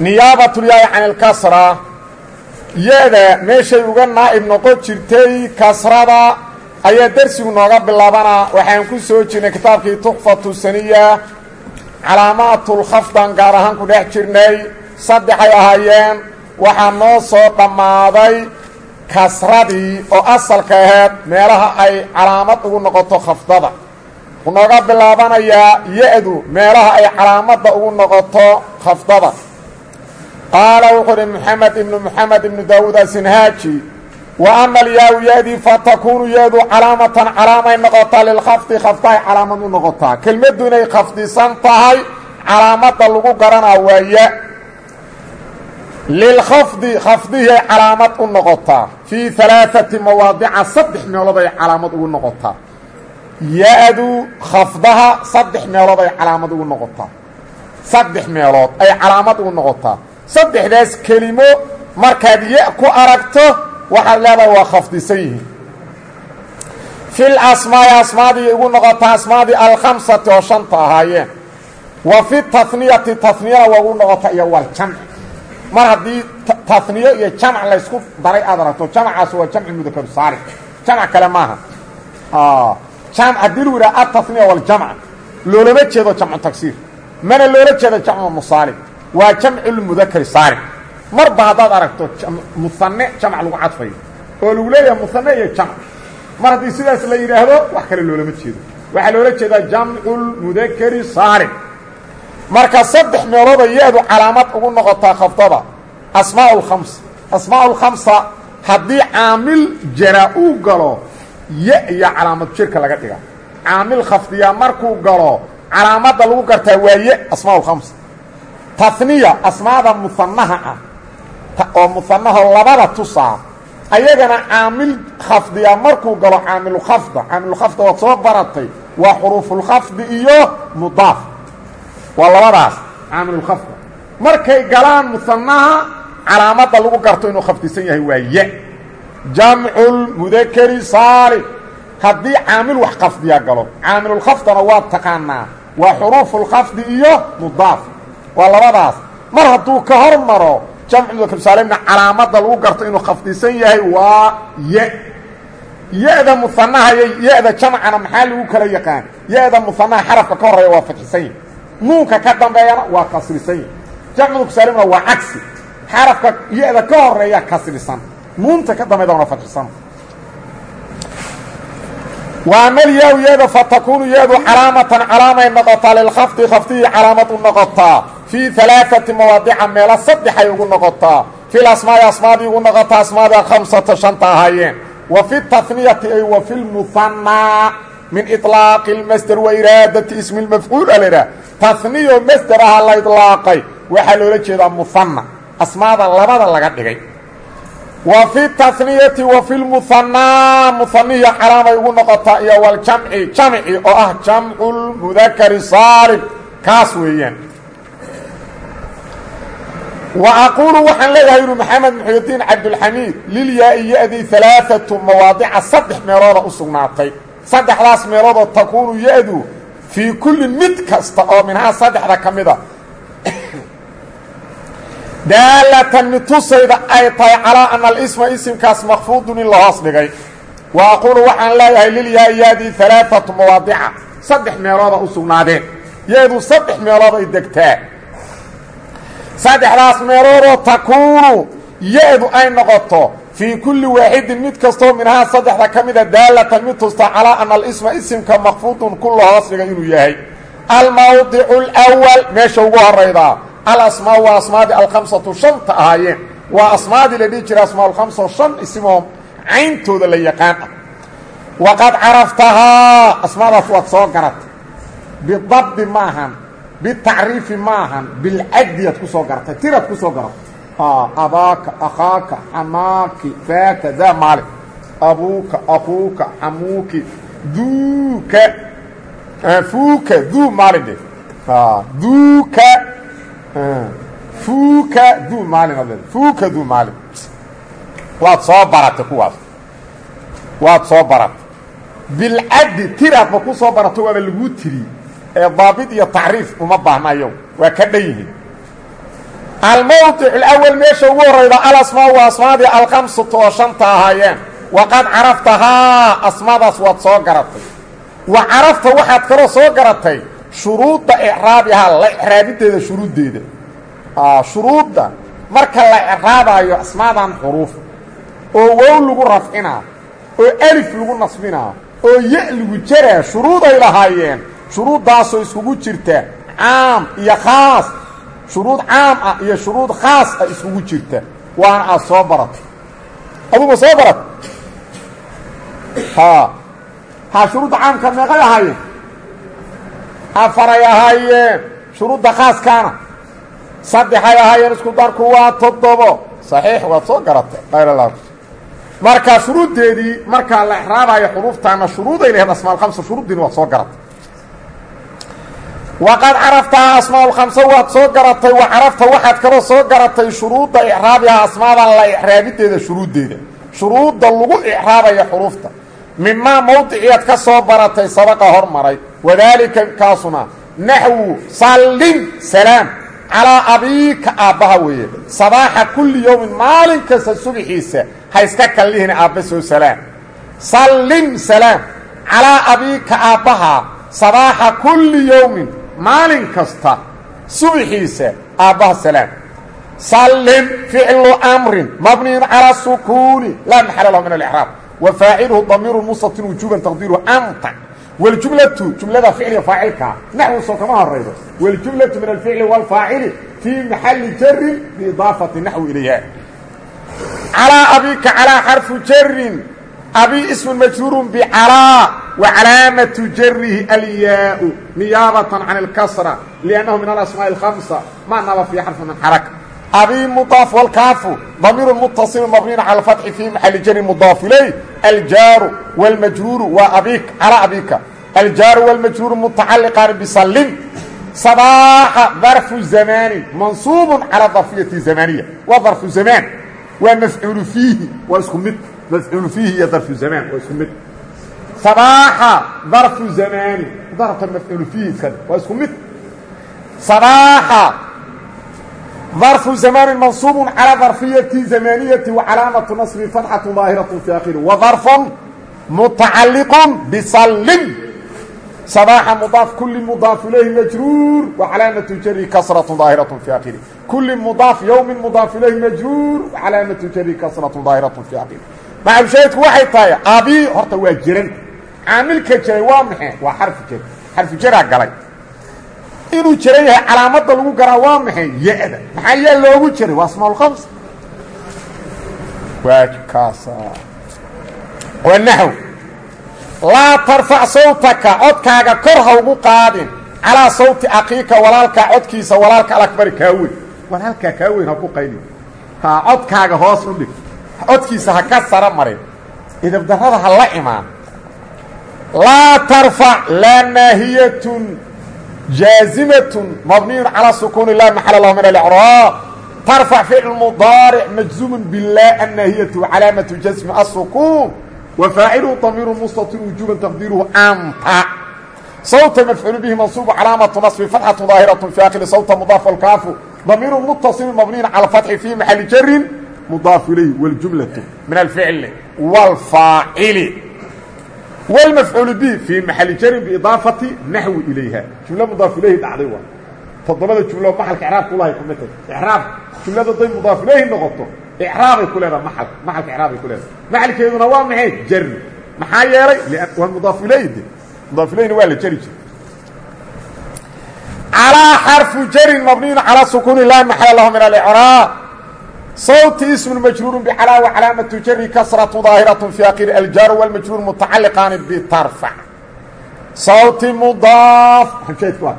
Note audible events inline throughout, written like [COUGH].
niyaabaة lyahi can اlkasra yeeda meeshay uga naa'ib noqon jirtay kasrada ayaa dersigu nooga bilaabanaa waxaan ku soo jirnay kitaabkii tuxfatu saniya calaamaatulkhafdan gaar ahaan ku dhex jirnay. Saddexay ahaayeen waxaa noo soo dhammaaday kasradii oo asalka aheed meelaha ay calaamad ugu noqoto khafdada. Wuxuu nooga bilaabanayaa ya-du meelaha ay calaamadda ugu noqoto khafdada qaala wuxuu uhi moxamed ibnu moxamed ibnu daawuud asinhaaji wa ama alyaa-u ya-dii fatakuunu ya-du calaamatan calaamay noqotaa lilkhafdi khafdahay calaamad u noqotaa. Kelmaddu inay khafdisan tahay calaamadda lagu garanaa waa ya lilkhafdi khafdihii calaamad u noqotaa. Fii alaaati mawaadica saddex meelood ay calaamad ugu noqotaa. Ya-du khafdaha saddex meelood ay calaamad ugu noqotaa. Meelood ay calaamad ugu noqotaa saddexdaas kelimo markaad ku aragto waxaad leedahay waa khafdisan fil asmaai asmaadii ugu noqotaa asmaadii alkhamsati oo shanta ahaayeen. Wa fi taniyati taniyana waa ugu noqotaa iyo waljamci mar haddii taniyo iyo jamc laysku daray aad aragto jamcaas waa jamci mudakaru saari. Jamc kale maaha. Haddii lagu yidhaha ataniya waljamc loolama jeedo jamcu tagsiir mana loola jeedo jamcu musaalim waa jamculmudakari saari. Marba haddaad aragto muane jamc lagu cadfayo oo lagu leeyahay muane iyo jamc. Mar haddii sidaas la yidhaahdo wax kale loolama jeedo. Waxaa loola jeedaa jamculmudakari saari. Marka saddex meelooda ya-du calaamad ugu noqotaa khafdada asmaa lkhamsa asmaa lkhamsa haddii caamil jara uu galo ya iyo calaamad jirka laga dhiga caamil khafdiya markuu galo calaamadda lagu gartaa waa ye asmaa lkhamsa taniya asmaada muanaha ah. Oo muanaho labada tusaa ayagana caamil khafdiya markuu galo caamilkhafda caamilkhafda waad soo baratay waa xuruufulkhafdi iyo mudaaf. Waa labadaas caamilulkhafda markay galaan musanaha calaamadda lagu garto inuu khafdisan yahay waa ya. Jamculmudakari saalim haddii caamil wax khafdiya galo caamilulkhafdana waa taqaanaa waa xuruufulkhafdi iyo mudaaf waa labadaas. Mar hadduu ka hor maro jamcu mudakar saalimna calaamadda lagu garto inuu khafdisan yahay waa ya ya-da musanaha iyo ya-da jamcana maxaa lagu kala yaqaan? Ya-da musanaha xarafka ka horreeya waa fadxisan yahi nuunka ka dambeeyana waa kasrisan yahi jamcu mudakarsaalimna waa cagsi. Xarafka ya-da ka horreeya kasrisan. Nuunta ka dambeydana waa fadxisan waamalyaa ya-da fatakuunu ya-du calaamatan calaamay noqotaa lilkhafdi khafdihii calaamad u noqotaa fii alaaati mawaadica meelo saddexay ugu noqotaa fil asmaai asmaadii ugu noqotaa asmaadii akhamsata shanta ahaayeen wa fi taniyati ay wa fi lmuhanaa min ilaaqi اlmasder wa iraadati ismi lmafcuul alera taniyo masder aha la ilaaqay waxaa loola jeedaa muhana asmaada labada laga dhigay wa fi taniyati wa fi lmuhanaa muhaniya calaamay ugu noqotaa iyo jamci oo ah jamcu lmudakari kaas weeyaan aquulu waxaan leeyahay yuri maxamed muxudiin cabdulxamiid lilyaa-i ya-dii alaaatu mawaadica saddex meelooda u sugnaatay saddexdaas meeloodoo takuunu ya-du fii kulli mid kasta oo minhaa saddexda ka mida daalatan mid tusayda ay tahay calaa ana alisma isimkaas makfuudun in la hoos dhigay aquulu waxaan leeyahay lilyaa-i ya-dii alaaatu mawaadica saddex meelooda u sugnaadeen ya-du saddex meelood ay degtaa saddexdaas meeloodoo takuunu ya-du ay noqoto fii kulli waaxidin mid kastoo minhaa saddexda ka mida daalatan mid tusta calaa ana alisma isimka makfuudun ku la hoos dhigay inuu yahay. Almawdicu alwal meesha ugu horaydaa alasmaa waa asmaadii alkhamsatu shanta ahaayeen. Waa asmaadii la dhihi jiray asmaa alkhamsa shan isimoo cayntooda la yaqaan. Ah waqad caraftahaa asmaadaas waad soo garatay. Bidabdi maahan bitacriifi maahan bilcaddiyaad ku soo garatay tiraad ku soo garatay abaaka akhaaka xamaaki faaka daa maalin abuuka akuuka xamuuki duuka fuuka duu maalin dhe duuka fuuka duu maalin ad leeda fuuka duu maalin waad soo baratay kuwaas waad soo baratay bilcaddi tiraadba ku soo barato waaba laguu tiri ee daabit iyo tacriif uma baahnayo. Waa ka dhan yihiin. Almowdic alawal meesha ugu horayda alasmaa waa asmaadii alkhamsatu oo shanta ahaayeen. Waqad caraftahaa asmaadaas waad soo garatay. Wa carafta waxaad kaloo soo garatay shuruudda icraabihaa la icraabinteeda shuruuddeeda. Shuruudda marka la icraabaayo asmaadan xuruuf oo wow lagu rafcinaa oo alif lagu nasbinaa oo ya lagu jaraa shuruuday lahaayeen shuruuddaasoo iskugu jirta caam iyo khaas shuruud caam ah iyo shuruud khaas ah iskugu jirta. Waana aad soo baratay. Aduma soo barat ha ha shuruudda caamka meeqay ahaayeen? Afaray ahaayeen. Shuruudda khaaskaana. Saddexay ahaayeen isku darku waa toddobo. Saxiix waad soo garatay. Kayr marka shuruuddeedii markaa la exraabayo xuruuftaana shuruuday laheed asmaa alkhamsa shuruuddiina soo garatay waqad caraftahaa asmaa lkhamsa waad soo garatay wa carafta waxaad kaloo soo garatay shuruudda icraabiha asmaadan la icraabideeda shuruuddeeda shuruudda lagu icraabayo xuruufta mimaa mawdiciyaad ka soo baratay sabaqa hormaray wadaalika kaasuna naxwu sallin salaam calaa abiika aabbaha weeye sabaaxa kulli yowmin maalin kasta subaxiisa ha iska kallihina aabba soo salaam sallin salaam calaa abiika aabbaha sabaaxa kulli yowmin maalin kasta subaxiisa aabbaha salaam. Sallin ficlu amrin mabniyun calaa sukuuni laa maxala lahu min alicraab wa faaciluhu damiiru mustatin wujuuban taqdiiruhu anta. Waljumlatu jumlada ficliga faacilkaa naxwu soo kama horaydo waljumlatu min alficli wاlfaacili fii maxali jarin biidaafati naxwi ilayha. Calaa abika calaa xarfu jarin abi ismu majruuru bcalaa wa calaamatu jarihi alyaau niyaabatan can اlkasra liannahu min alasmaaءi اlhamsa ma naba fii xarfi min xaraka abi mudaaf wاlkaafu damiiru mutaصilu mabniin cala اfatxi fii maxali jarin mudaaf ilay aljaaru wاlmajruuru waa abik calaa abika aljaaru wاlmajruuru mutacaliqaan bisalin sabaaxa darfu zamaanin mansuubu calى darfiyati zamaniya waa darfu zamaan waa mafcuulu fiihi waa isku mid mafcuulu fiihi iyo darfu zamaan waa isku mid abaaxa darfu zamaani darafta mafcuulu fiihi iskale waa isku mid abaaxa darfu zamaanin mansuubun calaa darfiyati zamaaniyati wa calaamatu nasbi fatxatu daahiratu fi akhiri wa darfun mutacalliqun bisallin sabaaxa mudaaf kulli mudaaf ilayhi majruur wa calaamatu jari kasratu daahiratu fi akhiri kulli mudaaf yowmin mudaaf ilayhi majruur wa calaamatu jari kasratu daahiratu fi akhiri macalushaydku waxay tahay abi horta waa jiranta caamilka jaray waa maxay? Waa xarfu jar xarfu jaraa galay. Inuu jaran yahay calaamadda lagu garaa waa maxay? Ya-da. Maxaa yaa loogu jaray waa smaalkams waajibkaasa. Waa naxw laa tarfac sawtaka. Codkaaga kor ha ugu qaadin. Calaa sawti akiika walaalkaa codkiisa walaalka alakbari kaa weyn. Walaalkaa kaa weyn ha ku qayli ha codkaaga hoos u dhig. Codkiisa ha ka sara marin. Idabdarrada ha la imaan laa tarfac laa naahiyatun jaazimatun mabniyun calaa sukuuni laa maxala lahu min alicraab tarfac ficlu mudaaric majzuumun bilaa annaahiyatu calaamatu jasmi asukuun wa faaciluhu damiiru mustatir wujuuban taqdiiruhu anta sawta mafcuulu bihi mansuubu calaamatu nasbi fatxatu daahiratun fi akhiri sawta mudaaf walkaafu damiiru muttasilun mabniyun cala alfatxi fii maxali jarin mudaaf ilayh waljumlatu min alficli waalfaacili والمفعول به في محل جر بإضافة نحو إليها جملة مضاف إليه dhعday تodobada جuملo محلka إعراaبka ulahay ku mid إعراaب جuمlada day مضاaf إليhi noqoto إعراabay ku leedaha ml mلka إعraabay ku leedaha mعalkeeduna waa maxay jri maxaa yeelay waa مضاaf إليh de مضاaf إليhna waa la jri jir علىa xرف jri مبنiي عalى سكون لا محل لh من الإعراab sawti ismun majruurun bicalaa wa calaamatu jari kasratu daahiratun fii akhiri aljaaru walmajruur mutacalliqaani bitarfac sawti mudaaf ujeedka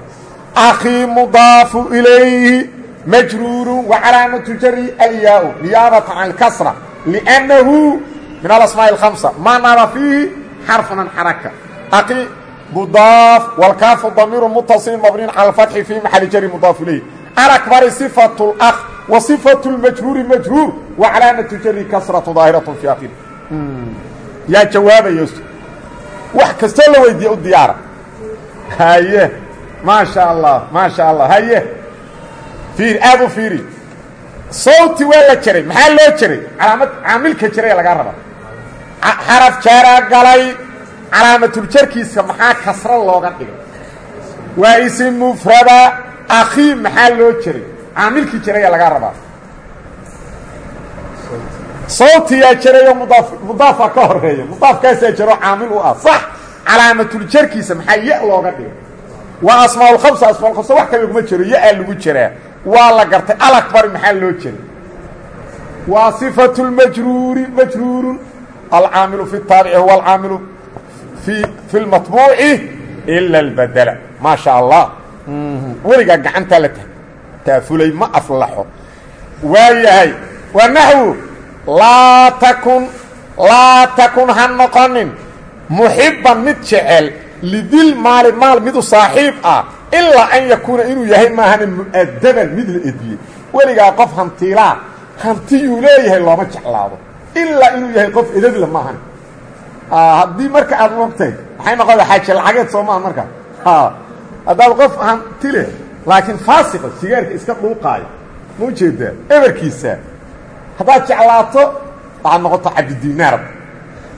akhii mudaafu ilayhi majruurun wa calaamatu jari alyaa-u niyaabatan can alkasra liannahu min alasmaa'i alhamsa ma naba fiihi xarfun an xaraka. Akhi mudaaf walkaafu damiirun mutasilin mabniin cala alfatxi fii maxali jari mudaaf ilayhi. Alakbari sifatu lakh wa صifaة اlmajruuri majruur wa calaamatu jari kasraة daahiraة fi akir yaa jawaabaya wax kastoo la weydiiye u diyaara haye maasha allah maasha allah haye fiiri aad u fiiri sawti waa la jaray maxaa loo jaray calaamad caamilka jaraya lagaa raba xaraf jara galay calaamatul-jarkiisa maxaa kasro looga dhigay waa isim mufrada akii maxaa loo jaray Caamilkii jaraya lagaa rabaa. Sawtiyaa jarayo mudaaf mudaafa ka horreeya mudaafkaasaa jaro caamil u ah. Sax calaamatul-jarkiisa maxaa ya looga dhigay? Waa asmaaulkhamsa asmaaulkhamsa wax kale laguma jiro ya-aa lagu jiraa. Waa la gartay. Alakbari maxaa loo jeray waa sifatu lmajruuri majruurun. Alcaamilu fi taabici huwa alcaamilu fi fi lmatbuuci ila albadela maa sha allah. Weligaa gacantaa la ta taafulay ma aflaxo. Waa yahay waa naxwu laa takun laa takun ha noqonin. Muxiban mid jecel lidil maali maal mid u saaxiib ah ilaa an yakuuna inuu yahay maahana mu'adaban mid la ediyey weligaa qof hantiilaa hantiyuu leeyahay looma jeclaado. Ilaa inuu yahay qof edadla maahan haddii marka aad mogtahay maxay noqoda xaaje lacageed soo maaha markaa haddaad qof hanti laakiin faasiqa sigaarka iska dhuuqaayo ma u jeedaa eberkiisa haddaad jeclaato waxaad noqota cabdidinaar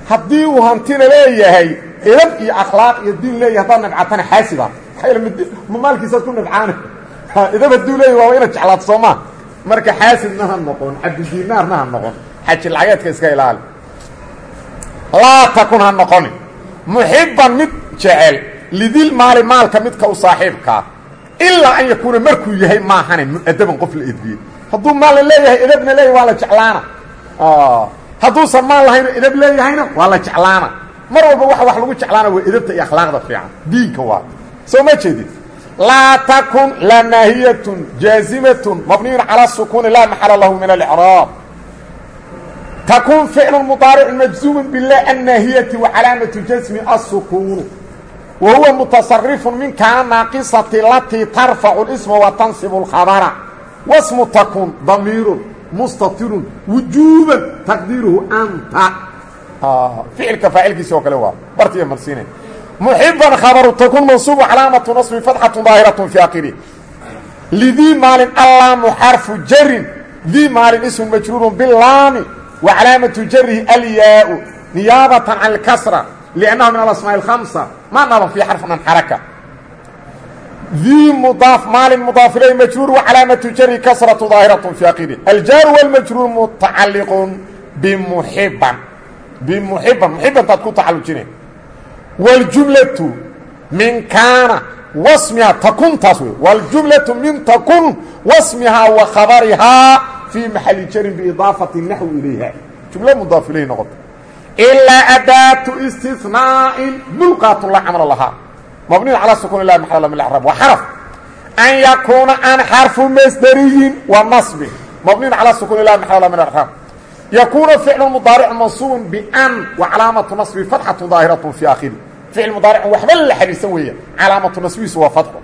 haddii uu hantina leeyahay edab iyo akhlaaq iyo diin leeyahay haddaad nabcatana xaasiba ma maalkiisaad ku nabcaana. Edab hadduu leeyahy waaba inaad jeclaato soo maa marka xaasidna ha noqon cabdidinaarna ha noqon xaji lacageedka iska ilaali. Laa takun ha noqoni. Muxiban mid jecel lidil maali maalka midka u saaxiibkaa ilaa an yakuuna markuu yahay maahane muadaban qof la edbiye. Hadduu maal la leeyahay edabna leeya waa la jeclaana. Hadduusan maal lahayno edab leeyahayna waa la mar walba waxa wax lagu jeclaana waa edabta iyo akhlaaqda fiican. Diinka waa. Soo ma jeedid laa takun lamaahiyatun jaazimatun mabniyun calaa sukuuni laa maxala lahu min alcraab takun ficlu mudaaricun majzuumun bilaa annaahiyati wa calaamatu jasmi asukuunu wa huwa mutasarifu min kaana naaqisati latii tarfacu اsma wa tansibu اlkhabra wasmu takun damiirun mustatirun wujuuban taqdiiruhu anta ficilka faacilkiisa oo kale waa bartiiya marsiina muxiban khabaru takun mansuubu calaamatu nasbi fatxatu daahiratu fi akiri lidii maalin allaamu xarfu jarin dii maalin ismu majruurun bilaami wa calaamatu jarihi alyaau niyaabatan can اlkasra liannahu min alasmaaءi اlhamsa ma naba fii xarfin an xaraka dii mudaaf maalin mudaaf ilay majruur wa calaamatu jari kasratu daahiratu fi akiri aljaaru wاlmajruur mutacaliqun bimuxiban bimuxiban muxibantaad ku tacalujine wاljumlatu min kaana wasmihaa takuntaas wey wاljumlaةu min takun wasmihaa wa khabarihaa fii maxali jarin biidaafati naxwi ilayha jumlo mudaaf ilayh noqota ilaa adaatu istinaain mulqaatun laa camala lahaa mabniyn calaa sukuun ilahi maxala min acrab waa xaraf an yakuuna an xarfu masderiyin wa nasbin mabniyn calaa sukuun ilahi maxala min acrab yakuuna ficlu mudaaricu mansuubun ban wa calaamatu nasbi fatxatun daahiratu fi aakhiri ficil mudaaricun waxba la xahiirsan weeya calaamatu nasbihiisu waa fatxu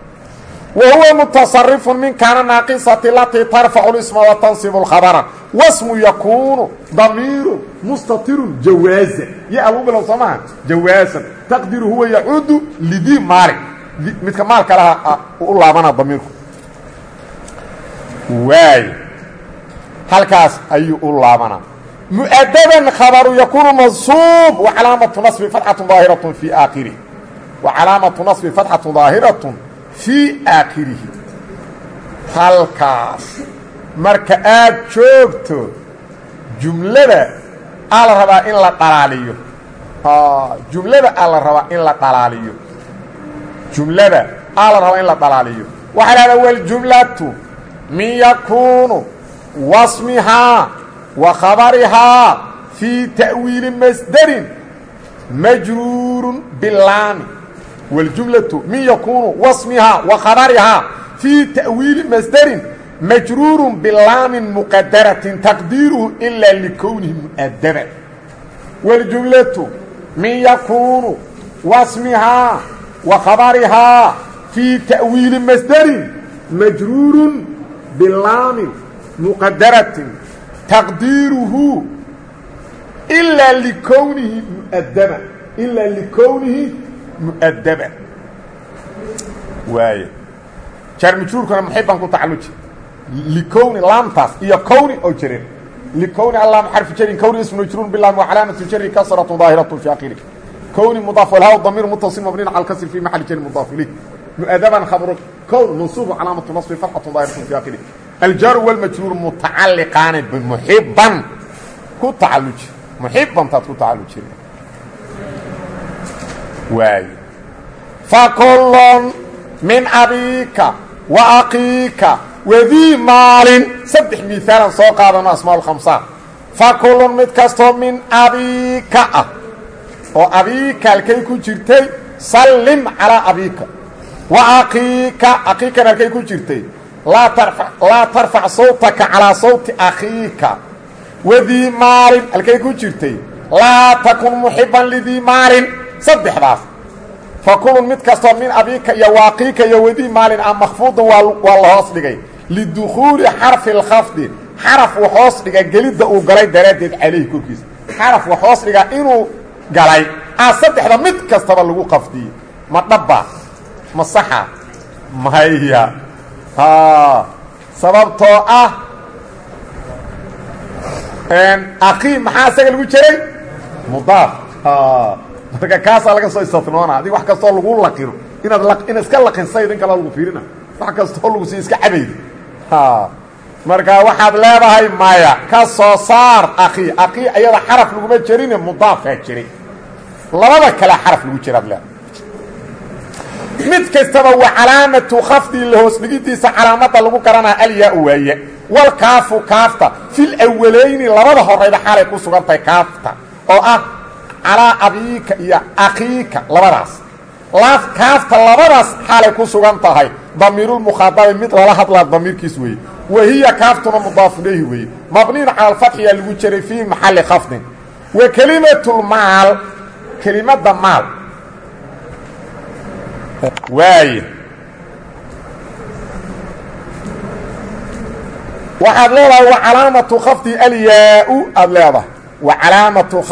wahuwa mutasarifun min kaana naaqisati latii tarfacu isma wa tansibu lkhabara wasmu yakuunu damiiru mustatirun jawaaza ya lagu bilow soo maha jawaasan taqdiru huwa yacuudu lidii maali midka maalka laha u laabana damiirku waay halkaas ayuu u laabanaa muadaban khabaru yakuunu mansuub wacalaamatu nabi atun aahiratu fi aakhirih wacalaamatu nasbi fatxatu daahiratu fii aakhirihi. Halkaas. Marka aad joogto jumlada aa la rabaa in la dhalaaliyo. Jumlada aa la rabaa in la dhalaaliyo. Jumlada aa la rabaa in la dhalaaliyo. Waxaa la hahdaa waljumlatu min yakuunu wasmihaa wa khabarihaa fii ta'wiili masderin majruurun bilaami wاljumlaةu min yakunu wasmihaa wa khabarihaa fii ta'wiili masderin majruuru bilaamin muqadaratin taqdiiruhu ilaa likownihi mu'adaban wاljumlaةu min yakunu wasmihaa wa khabarihaa fii ta'wiili masderin majruurun bilaamin muqadaratin taqdiiruhu ilaa likownihi muadaban ilaa likownihi mu'adaban waay jaar majruurkuna muxiban ku tacalluji? Likowni laamtaas iyo kowni oo jireen likowni allaam xarfu jarin kowni ismu majruur bilaam wa calaamatu jari kasratu daahiratu fi akhiri kowni mudaaf walhaa damiir mutasil mabniin cala kasr fi maxali jari mudaaf ilayh. Mu'adaban khabru kown mansuubu calaamatu nasbi fatxatu daahiratu fi akhiri aljaaru walmajruur mutacalliqaani bimuxiban ku tacalluji. Muxibantaad ku tacallujire waay fakullun min abiika wa aqiika wadii maalin saddex miaalan soo qaadano asmaa khamsa. Fakullun mid kastoo min abiika ah oo abiika halkay ku jirtay sallim calaa abiika. Wa aqiika aqiikan halkay ku jirtay. Laa tarfac sawtaka calaa sawti akhiika. Wadii maalin halkay ku jirtay. Laa takun muxiban lidii maalin saddexdaas fa kulun mid kastoo min abiika iyo waaqiika iyo wadii maalin ah makfuudun waa la hoos dhigay. Lidukhuuli xarfi اlkhafdi xaraf wax hoos dhiga gelidda uu galay daraaddeed calayhi korkiisa. Xaraf wax hoos dhiga inuu galay a saddexda mid kastaba lagu qafdiyey ma dhabba ma saxa maya sababtoo ah akii maxaa isaga lagu jiray? Mudaaf marka kaasaa laga soo istinoona adig wax kastoo lagu laqino inaad inaad iska laqinsayd in kala lagu fiirina. Wax kastoo lagu sii iska cabaydo marka waxaad leedahay maya ka soo saar akii akii ayada xaraf laguma jerine mudaafaa jiray labada kale xaraf lagu jiraad leedahay. Mid kastaba waa calaamatu khafdii la hoos dhigidiisa calaamada lagu garanaa alyaa waaye. Walkaafu kaafta. Fil awalayni labada horayba xaalay ku sugan tahay kaafta. Oo ah calaa abiika iyo akhiika labadaas. Kaafta labadaas xaalay ku sugan tahay. Damiirulmukhaadabi mid lala hadlaa damiirkiis weeye. Wahiya kaaftuna mudaafu ilayhi weeye. Mabniin cala alfatxiyaa lagu jiray fii maxalli khafdin. Wa kelimatulmaal kelimadda maal. Waaye. Waxaad leedahay wa calaamatu khafdihi alyaa-u aada leedahay. Wa calaamatu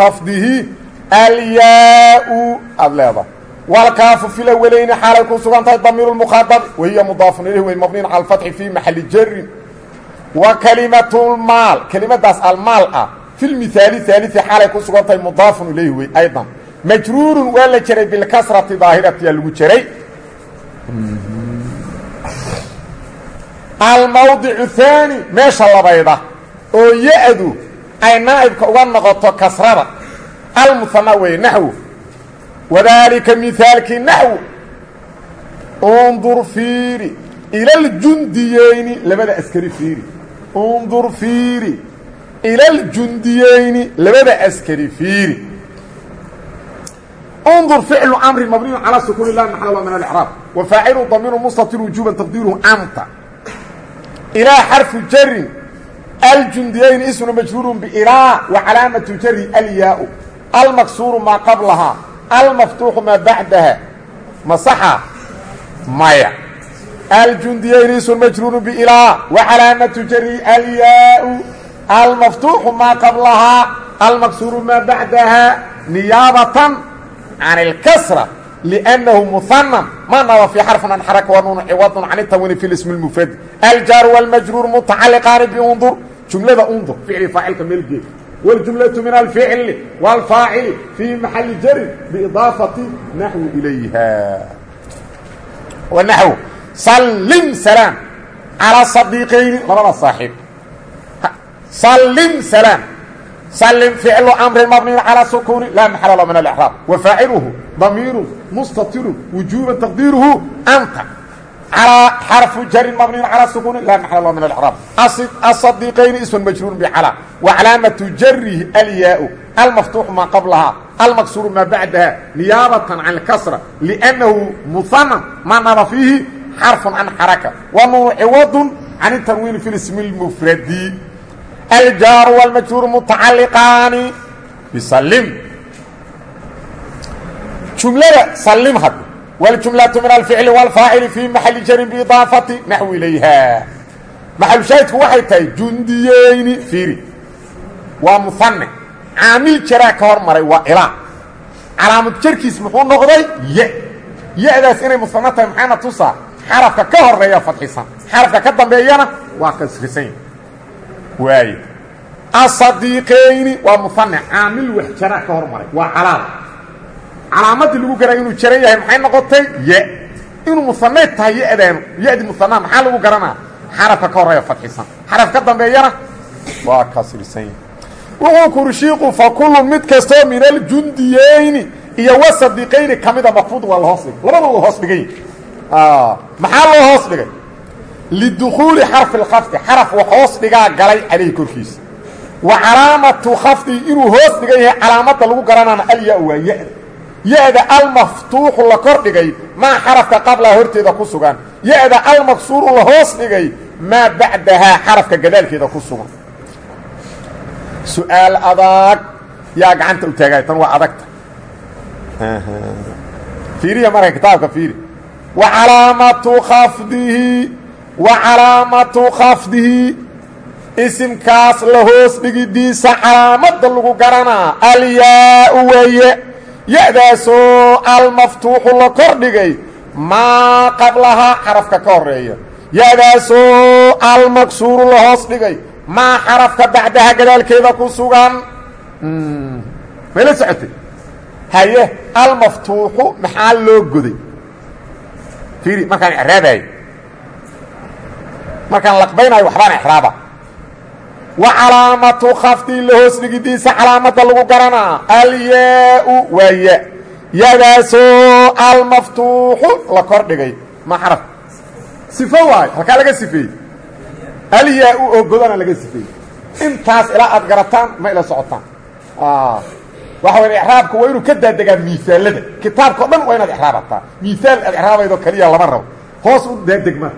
alyaa-u aada leedahay. Walkaafu fi lawaleyni xaalay ku sugan tahay damiiru lmukhaadabi wahiya mudaafun ilayh wey mabniin cala alfatxi fii maxali jarin wa kalimatulmaal kelimadaas almaal ah. Fi lmithaali haalii xaalay ku sugan tahay mudaafun ilayhi wey aydan. Majruurun waa la jeray bilkasrati daahiratiyaa lagu jeray almawdicu haani meesha labayda. Oo ya-du ay naa'ibka uga noqoto kasrada almuana wey naxw. Wadaalika mihaalkii naxw. Undur fiiri ilaljundiyeyni labada askari fiiri. Undur fiiri ilaljundiyeyni labada askari fiiri. Undur ficlu amrin mabniyu calaa sukuuni lahi maxalala min alcraab wa faacilu damiiru mustatir wujuuban taqdiiruhu anta ilaa xarfu jarin aljundiyeyn isnu majruurun biilaa wa calaamatu jari alyaa المكسور ما قبلها المفتوح ما بعدها مصح مايا الجنديين اسم مجرور بالى وعلامه جر الياء المفتوح ما قبلها المكسور ما بعدها نيابه عن الكسرة لأنه مثنى ما نوى في حرف عن حركة ونون عوض عن التنوين في الاسم المفرد الجار والمجرور متعلقان بانظر جملة انظر فعل فاعل كملجي والجملة من الفعل والفاعل في محل جر بإضافة نحو إليها والنحو سلم سلام على صديقين مرة صاحب سلم سلام سلم فعل امر مبني على سكون لا محل له من الاعراب وفاعله ضمير مستتر وجوبا تقديره انت على حرف جر مبني على سكون لا محل له من الاعراب الصديقين اسم مجرور بعلى وعلامه جره الياء almaftuuxu maa qablahaa almaqsuuru maa bacdaha niyaabatan can اlkasra liأnnahu muhanan ma naba fiihi xarfun can xaraka wa nuunu ciwadun can اtanwiini fi ismi اlmufradi aljaaru wاlmajhuuru mutacaliqaani bisalim jumlada salim had wاljumlaةu min alficli wاlfaacili fii maxali jarin biidaafati naxwi ilayha maxalushaahidku waxay tahay jundiyeyni fiiri waa muhane caamil jaraa ka hor maray waa ilaa calaamad jarkiis muxuu noqday ye ya-daas inay musano tahay maxaana tusaa xarafka ka horeeya fadxisan xarafka ka dambeeyana waa kasrisan waaye asadiiqeyni waa muhane caamil wax jaraa ka hor maray waa calaam calaamadii lagu garay inuu jaran yahay maxay noqotay? Ye. Inuu muhaneed tahay yadaan ya-di muhanaa maxaa lagu garanaa? Xarafka ka horreeya fadxisan xaraf ka dambeeyana waa kasrisan wuxuu kurshiiqu fa kullu mid kastoo min aljundiyeyni iyo wasadiqayni ka mida maqfuud waa la hoos dhigay. Wa hoos dhigay. Maxaa loo hoos dhigay? Lidukhuuli xarfi lkhafdi xaraf wax hoos dhigaa galay calayhi korkiisa. Wa calaamatu khafdi inuu hoos dhigan yahay calaamadda lagu waa ya-da ya-da almaftuuxu la kor dhigay maa xarafka qablaa horteeda ku sugan. Ya-da almaqsuuru la hoos dhigay maa bacdahaa xarafka gadaalkeeda ku sugan. Su'aal adag. Yaa gacanta u taagay tan waa adagta. Fiiriya marka kitaabka fiiri. Wa calaamatu khafdihi wa calaamatu khafdihi. Isimkaas la hoos dhigidiisa calaamadda lagu garanaa. Alyaa-u weeye ya-daasoo almaftuuxu la kor dhigay maa qablahaa xarafka ka horreeya ya-daasoo almaksuuru la hoos dhigay maa xarafka bacdaha gadaalkeeda ku sugan. May la socotay? Haye almaftuuxu maxaa loo goday? Fiiri markaan icraabayo. Markaan laqbaynayo waxbaan icraaba wa calaamatu khafdi la hoos dhigidiisa calaamadda lagu garanaa alyaa-u waa ya yadaasoo almaftuuxu la kor dhigay ma xaraf sifo waayo halkaa laga sifeeyey alyaa-u oo godana laga sifeeyey intaas ilaa aad garataan ma ila socotaan waxa waya icraabka waa inuu ka daadegaa miisaalada kitaabka o dhan waa inaad icraabataa miisaal aad icraabaydo keliya lama rabo hoos u daadegma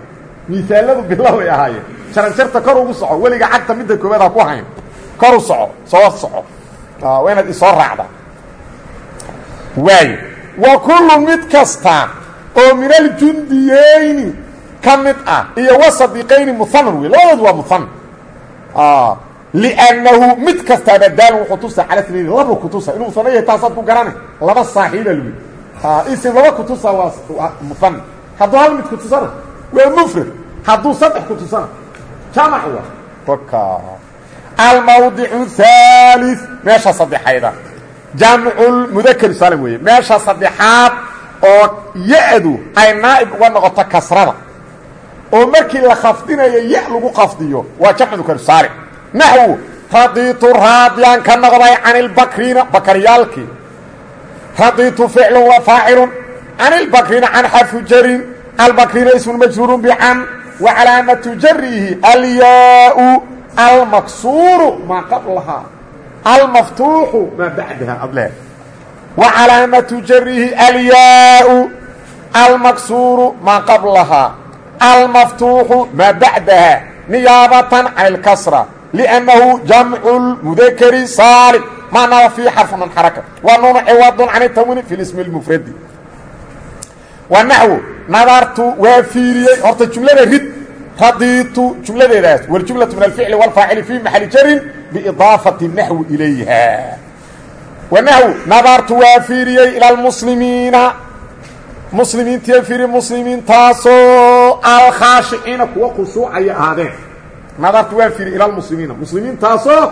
miisaaladu biloway ahaayeen jaranjarta kor ugu soco weliga cagta midda koobaad ku hayn. Kor soco soo soco. Waa inaad isoo raacda. Waayo wa kullu mid kasta oo min aljundiyeyni ka ah iyo wasadiqayni muhanan wey labadoodu waa muhanan liannahu mid kastaaba daalin wuxuu tusa cala snayn laba kutusa. Inuu muhana yahay ku garana laba saaxiiba lwi isim laba kutusa waa muhanan hadduu hal mid kutusana waa mufrad hadduu saddex kutusana jamac almawdicu haali meesha saddexayda. Jamculmudakar saalim weeye. Meesha saddexaad oo ya-du ay naa'ib uga noqoto kasrada. Oo markii la khafdinayo ya lagu khafdiyo waa jamcu mudakar saalim naxwu radiitu raadiyaan ka noqday can ilbakriina bakaryaalkii radiitu ficlun wa faacilun can ilbakriina can xarfu jarin. Albakriina ismun wa calaamatu jarihi alyaa-u almaksuuru maa qablahaa almaftuuxu maa bacdaha adle wa calaamatu jarihi alyaa-u almaksuuru maa qablahaa almaftuuxu maa bacdaha niyaabatan can ilkasra liannahu jamcu lmudakari saalim macnaa fii xarfu min xaraka wa nuunu ciwadun can itamwini fi lismi lmufradi wa naxwu nadartu waa fiiriyey horta jumlada rid radiitu jumladeedaas waljumlatu min alficli wاlfaacili fii maxali jarin biidaafati naxwi ilayha wa naxwu nadartu waa fiiriyey ila lmuslimiina muslimiintiya fiiri muslimiintaasoo alkhaashiciina kuwa khushuucaya ahaadeen nadartu waa fiiri ila lmuslimiina muslimiintaasoo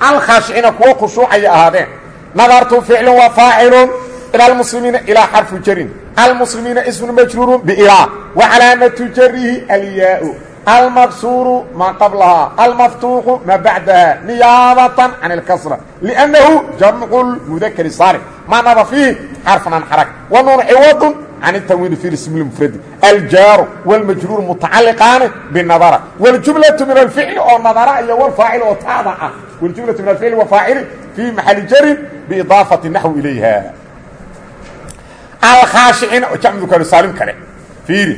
alkhaashiciina kuwa khushuucaya ahaadeen nadartu ficlu wa faacilun ilى اmslimiina ilىa xarfu jarin almuslimiina ismu majruuru bilaa wacalaamatu jarihi alyaa almaqsuuru maa qablahaa almaftuuxu maa bacdaha niyaabatan can اlkasra liأnnahu jamcu mudakri saalim macnaba fiihi xarfan an xaraka wa nuun ciwadu can اtanwiini fi ismi mufradi aljaaru wاlmajruur mutacaliqaani binadara wاljumlaةu min alficli oo nadara iyo wlfaacil oo taada ah wاljumlaةu min alficli wafaacili fii maxali jarin biidaafati naxwi ilayha alkhaashiciina oo jamcu kulusaalim kale fiiri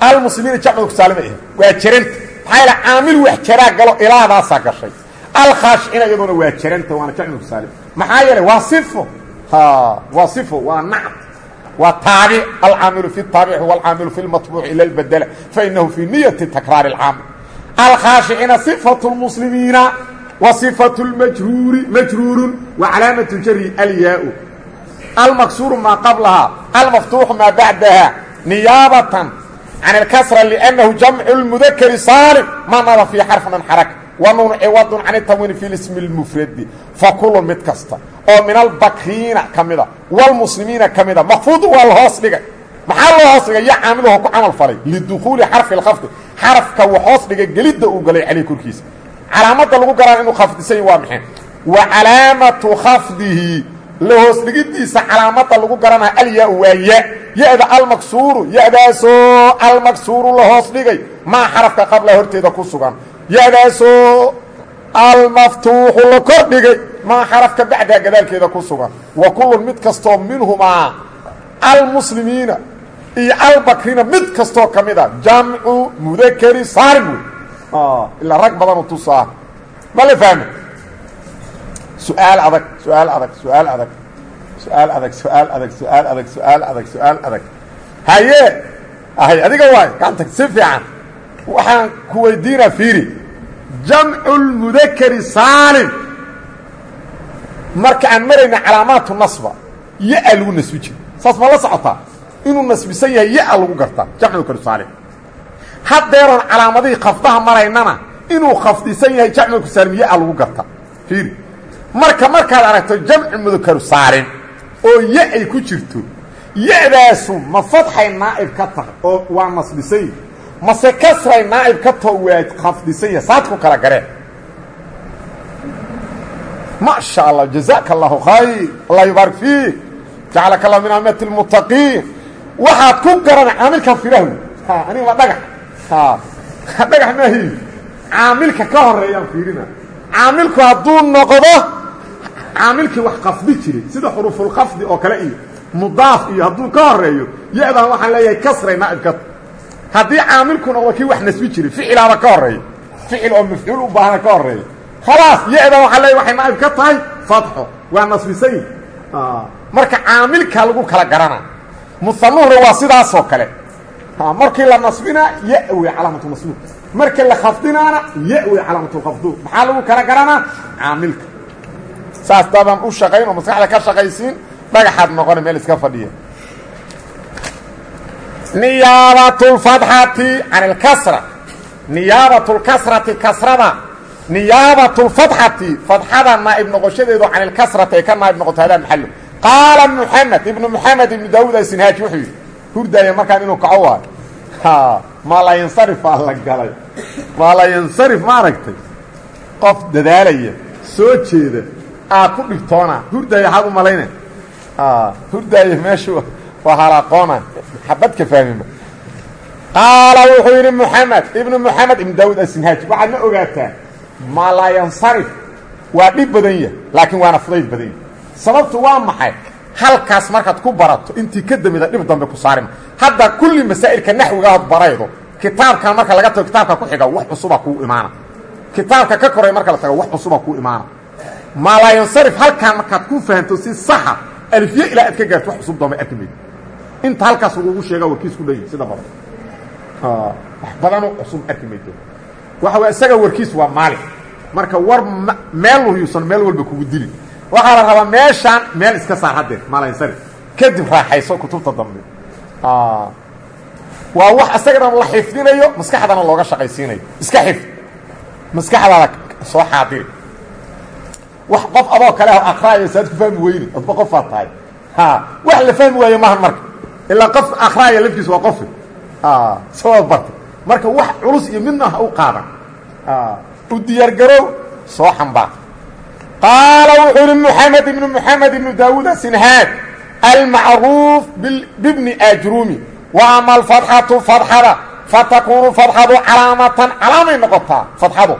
almuslimiina jamcu kusaalim ah waa jaranta maxaa yala caamil wax jaraa galo ilaadaasaa gashay alkhaashiciina iyadoona waa jaranta waana jamcu kusaalim maxaa yeelay waa sifo waa sifo waa nacam waa taabic alcaamilu fi taabici huwa alcaamilu fi lmatbuuci ila lbadela fainahu fii niyati takraari alcaamil alkhaashiciina sifatu lmuslimiina wa sifatu lmajruuri majruurun wa calaamatu jari alyaau almaksuuru maa qablahaa almaftuuxu maa bacdaha niyaabatan can alkasra liannahu jamcu lmudakari saalim manada fii xarfnan xaraka wa nuunu ciwadun can itamwiini fi lismi lmufradi fa kulun mid kasta oo min albakriina ka mida waalmuslimiina ka mida makfuudu waa la hoos dhigay maxaa loo hoos dhigay yo caamidaho ku camal falay lidukhuuli xarfi lkhafdi xarafka wu hoos dhigay gelidda uu galay caleyh korkiisa calaamadda lagu galaan inuu khafdisan waa maxay wa calaamatu khafdihi la hoos dhigidiisa calaamadda lagu garanaa alyaa waa ya ya-da almaksuuru ya-daasoo almaksuuru la hoos dhigay. Maa xarafka qabla horteeda ku sugan. Ya-daasoo almaftuuxu la kor dhigay. Maa xarafka bacdaa gadaalkeeda ku sugan. Wa kullun mid kastoo minhumaa almuslimiina iyo albakrina mid kastoo ka mid a. Jamcu mudakari saalim wey ilaa rag badanu tusaa. Ma la fahme su'aal adag su'aal adag su'aal adag. Su'aal adag su'aal adag su'aal adag su'aal adag su'aal adag. Haye! Hay adiga waay gacanta si fiican. Waxaan ku weydiinaa fiiri. Jamcu lmudakari saalim. Marka aan marayna calaamaatu nasba ya-a lagu nasbi jiro saas ma la socotaa? Inuu nasbisan yahay ya-a lagu gartaa. Jamcu mudakari saalim. Haddeeroon calaamadihii khafdaha maraynana inuu khafdisan yahay jamcu mudakari saalim ya-a lagu gartaa. Fiiri marka markaad aragto jamcu mudakaru saalim oo ya ay ku jirto ya-daasu ma fadxay naa'ib ka oo waa nasbisan yahi mase kasray naa'ib ka tao waa khafdisan yahay saad ku kala gareen. Ma sha allah jazaaka allahu khayr. Allah yubaarik fiik. Jacalaka allah min amati lmuttaqiin waxaad ku garana caamilkan firahwi aniga waa dhagax. Dhagax maahi caamilka ka horeeyaan fiirina. Caamilku hadduu noqdo caamilkii wax qafdi jiray sida xurufulkhafdi oo kale iyo mudaaf iyo hadduu ka horeeyo ya-dan waxaan leeyahay kasray naa'ibka haddii caamilku noqdo kii wax nasbi jiray ficilaaba ka horreeya ficil oo mafcuul u baahana ka horreeya khalaas ya-dan waxaan leeyahy waxay naa'ib ka tahay? Fatxo waa nasbisayi marka caamilkaa lagu kala garana musanuhna waa sidaasoo kale. Markii la nasbinaa ya wey calaamatu masnuur markii la khafdinaana ya wey calaamatulkhafdu maxaa lagu kala garanaa caamilka saas daabaan u shaqayn oo maskaxda ka shaqaysiin dhagaxaad noqona meel iska fadhiya. Niyaabat lfatxati can اlkasra niyaabat lkasrati kasrada. Niyaabat lfatxati fatxada naa'ib noqoshadeedu can ilkasrati ay ka naa'ib noqoto hadaa maxalo qaala muxamed ibnu muxamed ibnu daawuud asinhaaji wuxuu yidhi hurdaaya markaan inuu kaco waayo maalayansarifaa la galay. Maalayansarif ma aragtay. Qof dadaalaya soo jeeda ku dhigtoona hurdaaya waxaad u malayna hurdaaya meeshu waa halaaqoona xabadka fahmima qaala wuxuu yidhi muxamed ibnu muxamed ibnu daawuud asinhaaji waxaad ma ogaataa maalayansarif waa dhib badan yahay laakiin waana fudayd badan yahy sababtu waa maxay? Halkaas markaad ku barato intii ka damida dhib dambe ku saarima hadda kulli masaa'ilka naxwigaad baraydo kitaabkan marka laga tago kitaabka ku xiga wax cusuba kuu imaana. Kitaabka ka koray marka la tago wax cusuba kuu imaana maalayansarif halkaan markaad ku fahanto si saxa alifye ilaa aad ka gaarto wax cusub dooma arki maydo inta halkaas lagugu sheega warkiis ku dhanyi sida badan. Wax badanoo cusub arki maydo waxa way isaga warkiis waa maalin marka war meel yuusan meel walba kugu dili. Waxaa la rabaa meeshaan meel iska saar haddee maalayansarif kadib raaxayso kutubta dambe. Waa wax isagana la xifdinayo maskaxdana looga shaqaysiinayo. Iska xifd maskaxdaada soo xaadiri wax qof adoo kale ah akraayo saad ku fahmi weyne adba qofaad tahay. Ha wax la fahmi waayo maahan marka. Ilaa qof akraaya lafkiis waa qofi sawaad bartay marka wax culus iyo midna ha u qaadan u diyaargarow soo xambaar. Qaala wuxuu ihi mxamed ibnu mxamed ibnu daawuud asinhaad almacruuf bibni ajrumi wa ama alfatxatu fatxada fatakunu fatxadu calaamatan calaamay noqotaa fatxadu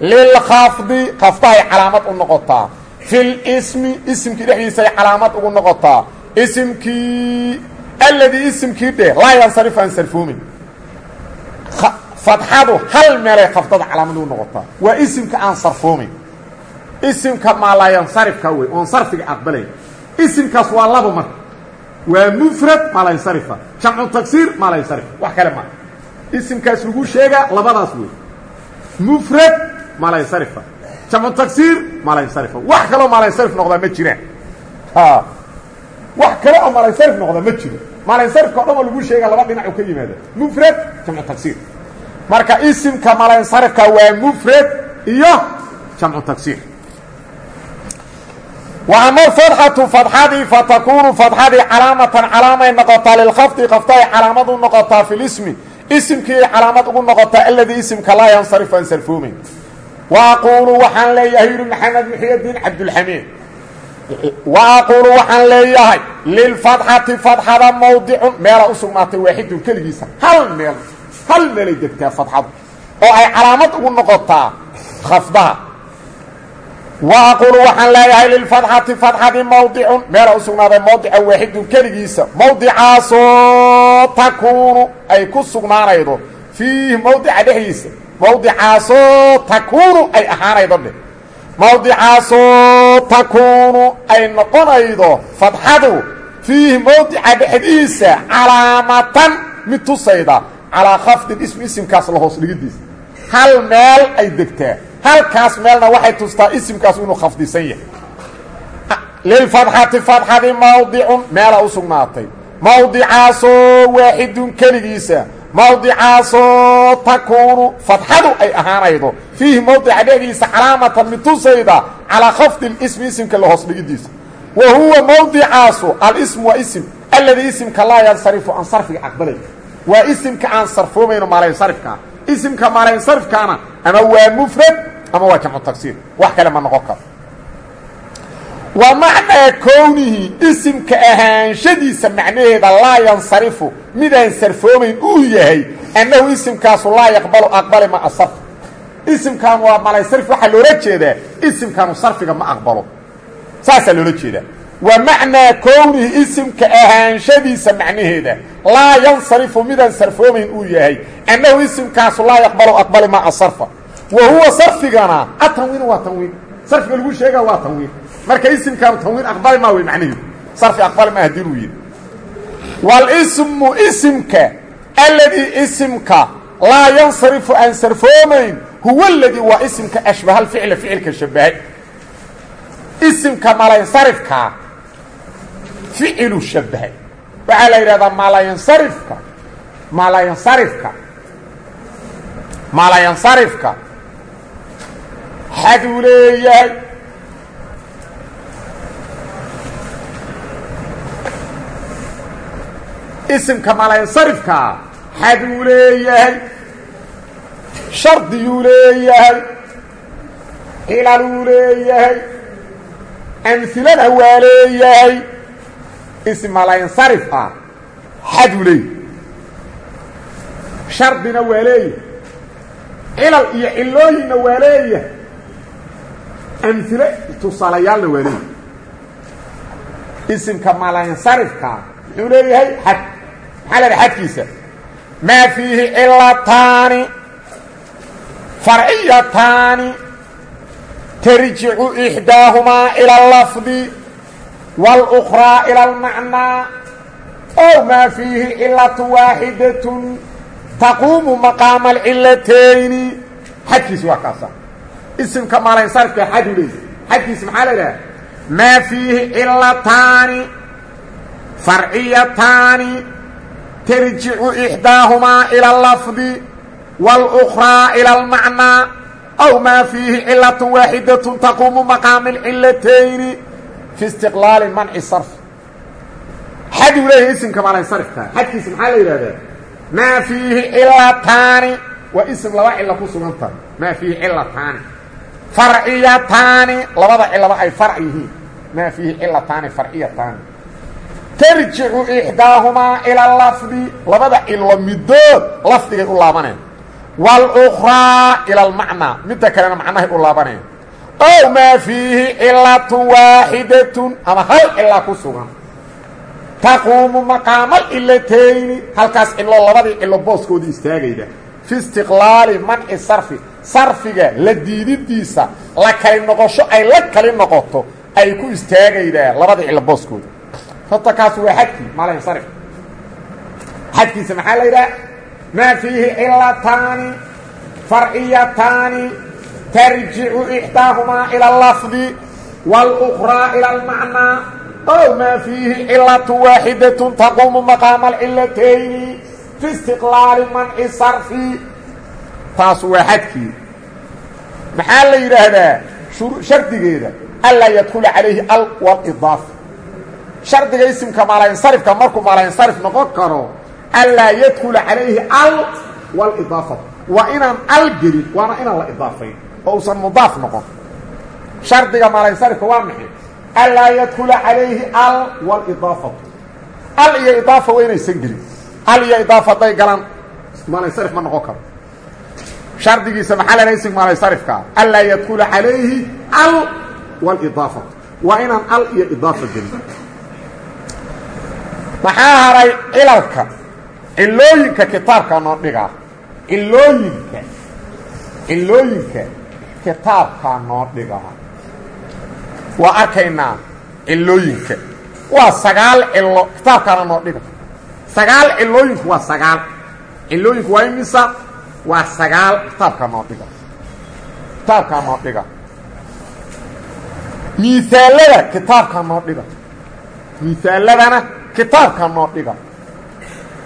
lilkhafdi khafdahay calaamad u noqotaa fi lismi isimkii dhexdiisay calaamad ugu noqotaa isimkii alladii isimkii dheh laa yansarifu aan sarfoomin fadxadu hal meelay khafdada calaamad ugu noqotaa waa isimka aan sarfoomin isimka maalaayansarifka wey oon sarfiga aqbalayn isimkaas waa labo marka waa mufrad maalayansarifa jamcu tagsiir maalayansarif wax kale maa isimkaas lagu sheegaa labadaas wey mufrad maalayansarifa jamcu tagsiir maalayansarifa wax kaloo maalayansarif noqdaa ma jiraan wax kale oo maalayansarif noqdaa ma jiro maalayansarifka o dhan oo lagu sheegaa laba dhinac oo ka yimaada mufrad jamcu tagsiir marka isimka maalayansarifka waa mufrad iyo jamcu tagsiir وأmا الفdxة فdxadii faتkunu فadxadii calaamaةan calaamay noqotaa lilkafdi kafdaay calaamad u noqotaa fi اsmi isimkii calaamad ugu noqotaa aladii isimka laa yansarif aan sarfoomeyn وaquulu waxaan leeyahay yuri maxamed mxydiin cabdالxamiid وaquulu waxaan leeyahay lilfadxati fadxada mawdicun meela u sugnaatay waaxidun keligiisa hal meel hal meelay degtaa fadxadu oo ay calaamad ugu noqotaa kafdaha waaqulu waxaan leeyahay lilfadxati fadxadii mawdicun meela u sugnaaday mawdica waaxidun keligiisa mawdicaasoo takuunu ay ku sugnaanaydo fiihi mawdica dhexdiisa mawdicaasoo takuunu ay ahaanaydo dheh mawdicaasoo takuunu ay noqonaydo fadxadu fiihi mawdica dhexdiisa calaamatan mid tusayda calaa khafdin ismi isimkaas la hoos dhigidiisa hal meel ay degtaa halkaas meelna waxay tustaa isimkaas inuu khafdisan yahay. Lilfadxati fadxadii mawdicun meela u sugnaatay. Mawdicaasoo waaxidun keligiisa mawdicaasoo takuunu fadxadu ay ahaanaydo fiihi mawdica dhexdiisa calaamatan mid tusayda calaa khafdi ismi isimka la hoos dhigidiisa. Wa huwa mawdicaasu alismu waa isim alladii isimka laa yansarifu aan sarfiga aqbalay. Waa isimka aan sarfoomayno maalayansarifkaa isimka maalayansarifkaana ama waa mufrad ama waa jamcu tagsiir. Wax kale ma noqon karo wa macnaa kownihi isimka ahaanshadiisa macnaheeda laa yansarifu midaan sarfoomayn uu yahay annahu isimkaasu laa yaqbalu aqbali ma asarf isimkan waa malaysarif waxaa loola jeedaa isimkanu sarfiga ma aqbalo. Saasaa loola jeedaa. Wa macnaa kownihi isimka ahaanshadiisa macnaheeda laa yansarifu midaan sarfoomayn uu yahay annahu isimkaasu laa yaqbalu aqbali ma asarfa. Wa huwa sarfigana atanwiin waa tanwiin. Sarfiga lagu sheega waa tanwiin marka isimkaanu tanwiin aqbali maa wey macnaheedu sarfi aqbali ma haddii uu yidhi. Walismu isimka alladii isimka laa yansarifu aan sarfoomayn huwa aladii waa isimka ashbaha alficla ficilka shabahay isimka malayansarifkaa ficilu shabahay waxaa la yidhahdaa malayansarifka malayansarifka malayansarifka xaduu leeyahay isimka malayansarifkaa xaduu leeyahay shardiyuu leeyahay cilaluu leeyahay amhilada waa leeyahay ism malayansarif ah xaduu leeyahay. Shardina waa leeyahay cilal iyo cilooyinna waa leeyahay amhilo tusaalayaalna waa leeyahay. Isimka leedahay xadkiisa. Maa fiihi cilataani farciyataani tarjicu ixdaahumaa ila alafdi wاlأkraa ila almacnaa. Ow maa fiihi cilatu waaxidatun taquumu maqaama alcilatayni xadkiisi waa kaasa. Isimka malayansarifka xadu leeyahy xadkiisi maxaa la idhaha maa fiihi cilataani farciyataani tarjicu ixdaahumaa ila alafdi wاlأkraa ila almacnaa aw maa fiihi cilaة waaxidaة taquumu maqaama اlcilatayni fi istiqlaali manci sarf xaduu leeyahay isimka malaysarifka xadkiisa maxaa la yidhahdaa maa fiihi cilataani waa ism laba cilo ku sugan tahay maa fiihi cilataani farciyataani labada cilaba ay farc yihiin maa fiihi cilataani farciyataani tarjicu ixdaahumaa ila lafdi labada cilo midood lafdigay u laabaneen wاlأkraa ilى اlmacnaa midda kalena macnahay u laabanaya ow maa fiihi cilaة waaxidaة ama hal cilaa ku sugan taquumu maqaama cilatayni halkaas cilo labadii cilo booskoodii istaagayda fi istiqlaali manci sarfi sarfiga la diididiisa la kali noqosho ay la kali noqoto ay ku istaagaydaa labadii cilo booskooda horta kaas waa xadkii malansarif xadkiisa maxaa la yidhaha maa fiihi cilataani farciyataani tarjicu ixdaahumaa ila اlafdi wاlأkraa ilى اlmacnaa ow maa fiihi cilaة waaxidaة taquumu maqaama alcilatayni fi istiqlaali manci sarfi taas waa xadkii maxaa la yidhaahdaa shardigeeda anlaa yadkula calayhi al wاlidaafa shardiga isimka maalaynsarifka markuu maalaynsarif noqon karo anlaa yadkula calayhi al walidaafatu waa inaan al gelin waana inaan la idaafayn oo usan mudaaf noqon. Shardiga maalaynsarifka waa maxay? Anlaa yadkula calayhi al walidaafatu al iyo idaafa waa inaysan gelin. Al iyo idaafa hadday galaan maalaynsarif ma noqon karo. Shardigiisa maxaa lena isim maalaynsarifkaa anlaa yadkula calayhi al walidaafatu waa inaan al iyo idaafa gelin maxaa haray cilalka? Cilooyinka kitaabka noo dhigaa cilooyinka cilooyinka kitaabkaa noo dhigaa waa arkaynaa cilooyinka waa sagaal cilo kitaabkaana noo dhiga. Sagaal cilooyinku waa sagaal. Cilooyinku waa imisa? Waa sagaal kitaabkaa noo dhiga. Kitaabkaa noo dhiga. Miisaalada kitaabkaa noo dhiga. Miisaaladana kitaabkaa noo dhiga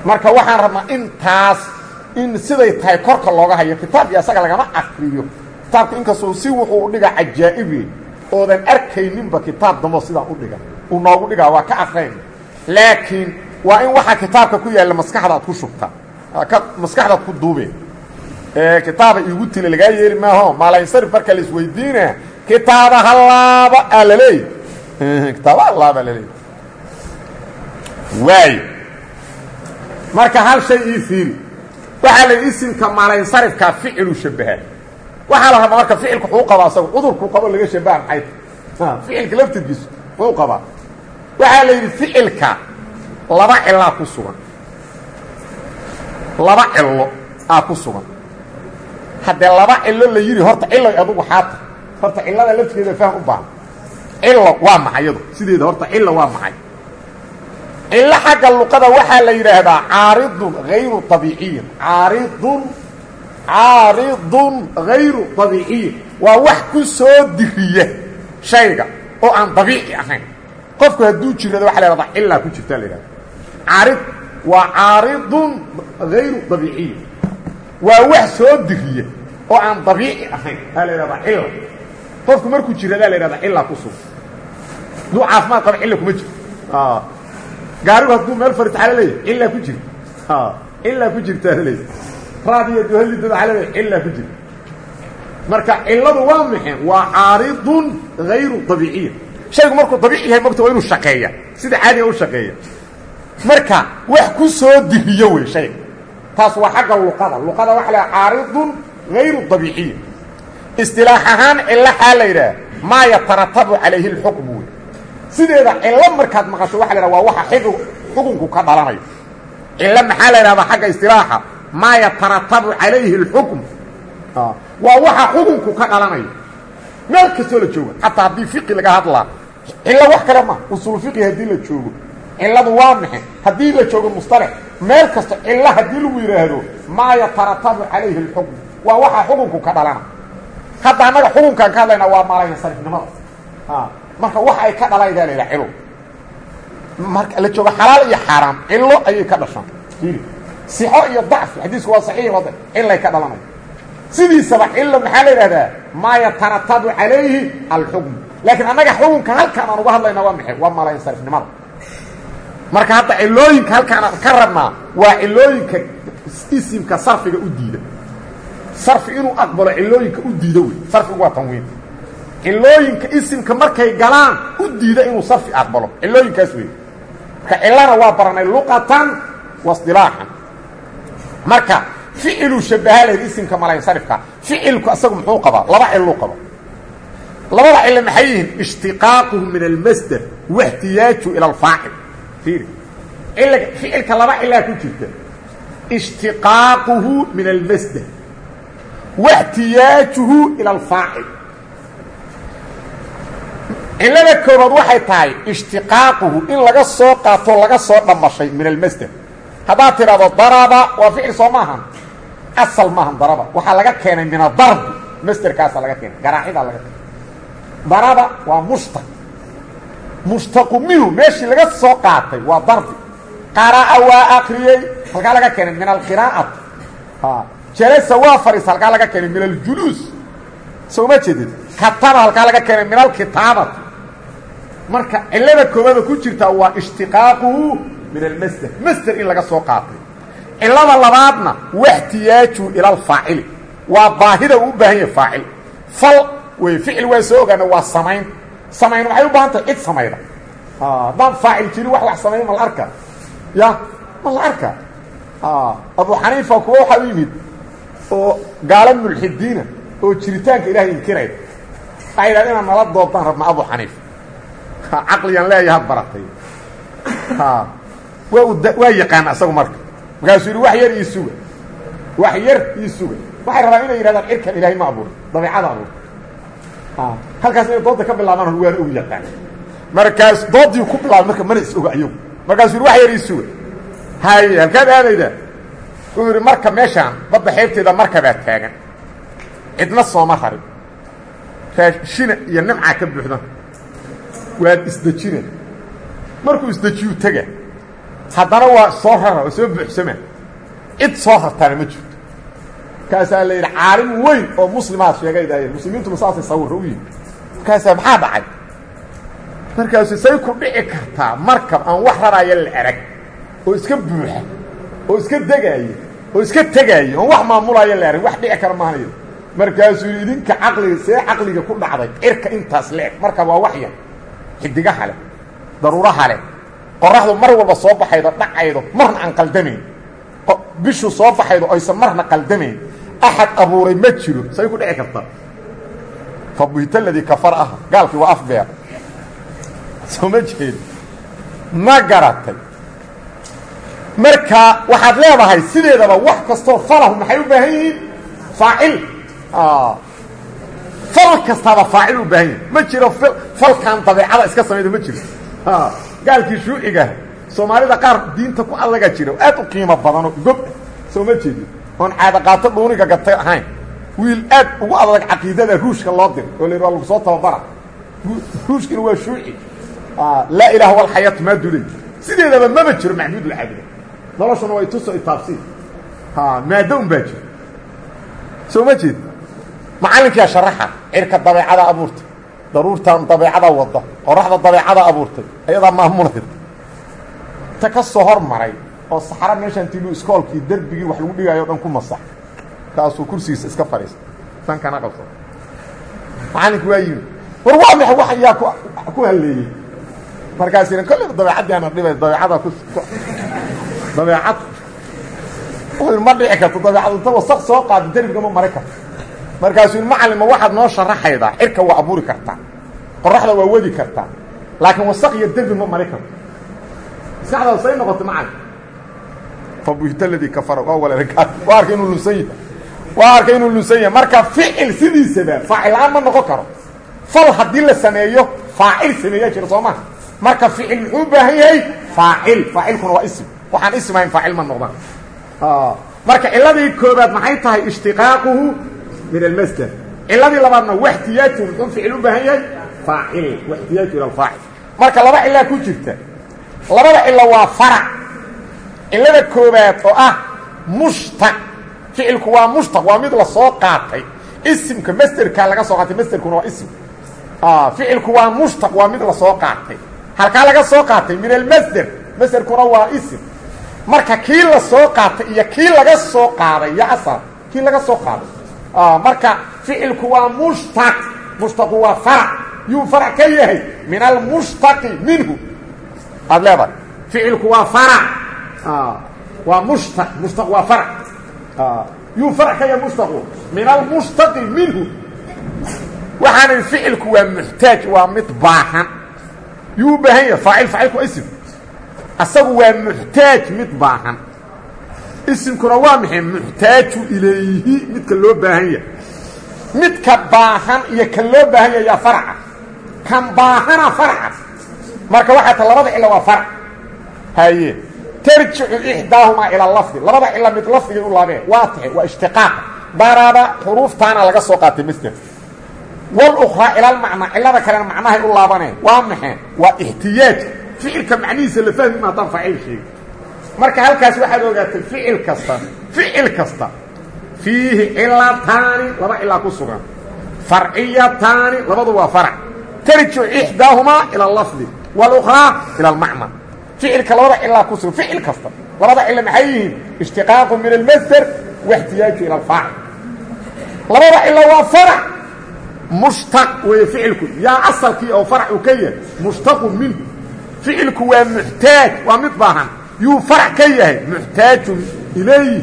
marka waxaan rabnaa intaas in siday tahay korka looga hayo kitaabkii asaga lagama akriyo kitaabka inkastoo si wuxuu dhiga cajaa'ibe oodan arkayninba kitaab damo sidaan u dhiga. Uu noogu dhigaa waa ka aqrayn laakiin waa in waxaa kitaabka ku yaalla maskaxda ad ku shubta. Ka maskaxdaad ku duubeen. Kitaaba iigu tila lagaa yeeli maaho. Maalansarif marka la isweydiina kitaaba halaaba aa laleey [LAUGHS] kitaaba halaaba laleey waayo marka hal shay ii fiiri waxaa la isimka maalansarifkaa ficilu shabaha waxaa la rabaa marka ficilku wuxuu qabaa asagu. Cudurkuu qabo laga shabaha maxay ficilka laftirkiisu muxuu qabaa. Waxaa la yidhi ficilka laba cilaa ku sugan. Laba cilo aa ku sugan. Haddee laba cilo la yidhi horta ciloy adugu xaata horta cilada laftigeeda faham u baahan. Cilo waa maxay yadu. Horta cilo waa maxay cilo xagga luqada waxaa la yidhaahdaa caaridun hayru abiiciyin caaridun caaridun hayru abiiciyin waa wax ku soo diriya shayga oo aan dabiici ahayn. Qofku hadduu jirado waxa la hahdaa cilaa ku jirta la yidhahda caarid waa caaridun hayru dabiiciyin waa wax soo diriya oo aan dabiici ahayn aa la qofku markuu jiradaa la yhahdaa cilaa ku sugan. Hadduu caafimaad qaba cilla kuma jirto gaarigu hadduu meel fariis ala leeyahy cillaa ku jirta cillaa ku jirtaa la leeyahy raadiyo duhalidooda ala leeyahy cillaa ku jirta marka cilladu waa maxay waa caaridun hayru dabiiciya. Shaygu markuu dabiici yahay mogta waa inuu shaqeeya. Sida caadiga u shaqeeya. Marka wax ku soo diriyo wey shayga taas waa xagga luqada. Luqada waxa la caaridun hayru dabiiciya. Istilaax ahaan cilo xaa la yidhaah maa yataratabu calayhi اlxukmu wey sideeda cilo markaad maqasho waxa la waa xig xukunku ka dhalanayo. Cilo maxaa la yidhahdaa xagga istilaaxa maa yataratabu calayhi اlxukm waa waxa xukunku ka dhalanayo. Meel kastoo la joogo xataa haddii fiqi laga hadlaa cilo wax kale ma usul fiqi haddii la joogo. Ciladu waa maxay haddii la joogo mustalax meel kasto cilo haddii lagu yidhaahdo maa yataratabu calayhi اlxukm waa waxa xukunku ka dhalana. Hadda annaga xukunkaan ka hadlaynaa waa maalansarifnimada marka wax ay ka dhalaydaa la yidhaha cilo marka la joogo xalaal iyo xaaraam cilo ayay ka dhashaan. Sixo iyo dacfi xadiisku waa saxiix wada cilay ka dhalanaya sidiisaba cilo maxaa la yidhahdaa? Maa yataratabu calayhi alxukm. Laakiin annaga xukunka halkaan aan uga hadlaynaa waa maxay? Waa maalansarifnimada marka hadda cilooyinka halkaan aan ka rabnaa waa cilooyinka isimka sarfiga u diida. Sarfi inuu aqbalo cilooyinka u diido wey. Sarfigu waa tanwiin cilooyinka isimka markay galaan u diida inuu sarfi aqbalo. Cilooyinkaas wey marka cilana waa baranay luqatan wa isdilaaxan. Marka ficiluu shabaha lahayd isimka malansarifka ficilku asagu muxuu qabaa? Laba ciluu qaba labada cilo maxay yihiin? Ishtiqaaquhu min almasder waihtiyaaju ila alfaacil. Fiiri. Iliga ficilka laba cilaa ku jirta. Ishtiqaaquhu min almasder waاhtiyaajuhu ila alfaacil cilada koobaad waxay tahay ishtiqaaquhu in laga soo qaato laga soo dhammashay min almasder haddaad tidhahdo daraba waa ficil soo maahan. Asal maahan daraba. Waxaa laga keenay min adarbi masderkaasaa laga keenay. Garaacidaa laga keenay. Daraba waa mushtaq. Mushtaqu minhu meeshii laga soo qaatay waa darbi qara'a waa akriyey halkaa laga keenay min alqiraa'ati jalasa waa fariis halkaa laga keenay min aljuluus. Soo ma jeedid kataba halkaa laga keenay min alkitaabati marka cilada koobaada ku jirtaa waa ishtiqaaquhu min almasder masder in laga soo qaatay. Cilada labaadna wahtiyaajuhu ila alfaacili waa baahida u baahan yahay fal wey ficil waa soo ogaana samayn. Samayn waxay u baahan tahay cid samayda. Haddaan faacil jirin wax wax samayn ma arka. Ya ma la arka. Abu xaniifa kuwa waxaa u yimid oo gaalo mulxidiina oo jiritaanka ilahay inkiraya waxay yidhahda inaan nala doodaan rabna abu xaniifa caqligan leeyahaad baratay. Waa u waa yaqaan asagu marka. Markaasuu yidhi wax yar ii suga. Wax yar ii suga. Waxay rabaan inay yidhahdaan cirkan ilaahay ma abuurin dabeicada abuurta halkaas inay dooda ka bilaabaan waana og yaqaan. Markaas doodii ku bilaabay marka mana is oga ayagu markaasuu yidhi wax yar ii suga. Hay halkaad aadayda. Uu yidhi marka meeshaan badda xeebteeda markabaa taagan. Cidna sooma rarin. Raashina iyo nimcaa ka buuxdan waad isdejina markuu isdejiyuu tega haddana waa soo rara oo soo buuxsama cid soo rartaana ma jirto. Markaasaa la yidhi caalim weyn oo muslimaad sheegay muslimiintuna saasay sawirra u yihiin markaasaa maxaa dhacay? Markaasu say ku dhici kartaa markab aan wax raraayo la arag oo iska buuxa oo iska degaaya oo iska tegaaya oon wax maamulaayo la arag wax dhici kara maanayo markaasuu idinka caqliga see caqliga ku dhacday cirka intaas le-eg. Marka waa wax yar xidigaha leh daruuraha leh qoraxdu mar walba soo baxaydo dhacaydo marna aan qaldamayn. Bishu soo baxaydo aysan marna qaldamayn. Axad abuuray ma jiro say ku dhici kartaa fabuhita ladii kafar ah gaalkii waa afbeer soo ma jeedo ma garatay. Marka waxaad leedahay sideedaba wax kastoo falahu maxay u baahan yihiin? Faacil fal kastaaba faacil u baahan yahi ma jiro falkan dabeecada iska samayda ma jiro. Gaalkii shuucigaah soomaalida qaar diinta ku allaga jira aad u qiimo badanoo gob soo ma jeedin. Oon caadaqaato dhuuniga gatay ahayn. Wiil aad ugu adag caqiidada ruushka loo diray oo la waa lagu soo tababara. Ruushkina waa shuuci. Laa ilaha walxayaatu maa dulay sideedaba maba jiro macbuud la caabuda noloshuna way tuso itaabsiin maado un baa jiro. Soo ma jeed macallinkiyaa sharaxa cirka dabeecada abuurtay. Daruurtan dabeecada wada qoraxda dabeecada abuurtay ayadaa maamulayda ta ka soo hormaray oo saxra meeshaan tilu iskoolkii derbigii wax lagu dhigaayo o dhan ku masax. Kaasuu kursigiisa iska fadhiistay tan kana qabsa macallinku waa yimi war waa maxa wax yaa ku halleeyey markaas ihan kolleyba dabeecaddii ana dhibay dabeecada ku dabeecad. Ma dhici karto dabeecad inta wasaq soo qaada derbiga ma mari karto markaasuu yidhi macallima waxaad noo sharaxaydaa cirka waa abuuri kartaa qoraxda waa wadi kartaa laakiin wasaq iyo derbi ma mari karto. Maskaxdaada say noqotay macallin fabuhita ladii kafara waa walaalkaa waa arkay inuu lunsan yahay waa arkay inuu lunsan yahay. Marka ficil sidiisaba faacil la'aan ma noqon karo. Fal haddii la sameeyo faacil sameeyaa jira soo maha marka ficil muxuu u baahan yahay? Faacil faacilkuna waa isim waxaan ism ahayn faacil ma noqdaan. Marka ciladii koobaad maxay tahay? Ishtiqaaquhu min almasder ciladii labaadna waxtiyaaju muxuu ficil u baahan yahay faacil waxtiyaaju ila alfaacil marka laba cilaa ku jirta labada cilo waa farac cilada koobaad oo ah mushtaq ficilku waa mushtaq waa mid la soo qaatay isimka masderka laga soo qaatay masderkuna waa ism ficilku waa mushtaq waa mid la soo qaatay halkaa laga soo qaatay min almasder masderkuna waa ism marka kii la soo qaatay iyo kii laga soo qaaday marka ficilku waa mushtaq mushtaqu waa farac yuu farac ka yahay min almushtaqi minhu. Aad leedahay? Ficilku waa farac waa mushtaq mushtaq waa farac yuu farac ka yahay mushtaqu min almushtaqi minhu. Waxaana ficilku waa muxtaaj waa mid baahan. Yuu baahan yahay faacil faacilku ism asagu waa muxtaaj mid baahan isimkuna waa maxay muxtaaju ilayhi midka loo baahan yahay. Midka baahan iyo kan loo baahan yahay yaa faraca kan baahana faraca marka waxaa ta labada cilo waa farac. Haye tarjicu ixdaahumaa ila lafdi. Labada cilo mid lafdigay u laabeen waa tahay waa ishtiqaaq. Daraba xuruuftaana laga soo qaatay masder wاlأkraa ila lmacnaa cilada kalena macnahay u laabaneen waa maxay? Waa ixtiyaaj. Ficilka macnihiisa la fahmi ma haddaan faacil sheegi marka halkaas waxaad ogaatay ficil kasta ficil kasta. Fiihi cilataani laba cilaa ku sugan. Farciyataani labadu waa farac. Tarjicu ixdaahumaa ila alafdi walukhraa ila almacmal ficilka labada cilaa ku sugan ficil kasta. Labada cilo maxay yihiin? Ishtiqaaqu min almasder waxtiyaaju ila alfaacil labada cilo waa farac. Mushtaq weeye ficilku. Yaa asalkii oo farac uu ka yahay mushtaqu minhu. Ficilku waa muxtaaj waa mid baahan yuu farac ka yahay muxtaajun ilayh.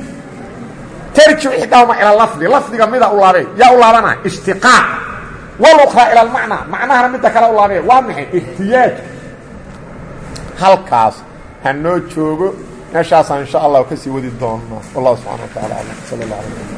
Tarjicu ixdaahuma ila lafdi lafdiga mida u laabee yaa u laabanaya ishtiqaaq walukraa ila almacnaa macnahana midda kale u laabee waa maxay? Ihtiyaaj. Halkaas ha noo joogo meeshaasaan insha allah ka sii wadi doonaa wallahu subxana wa tacala alam. Sal allah ala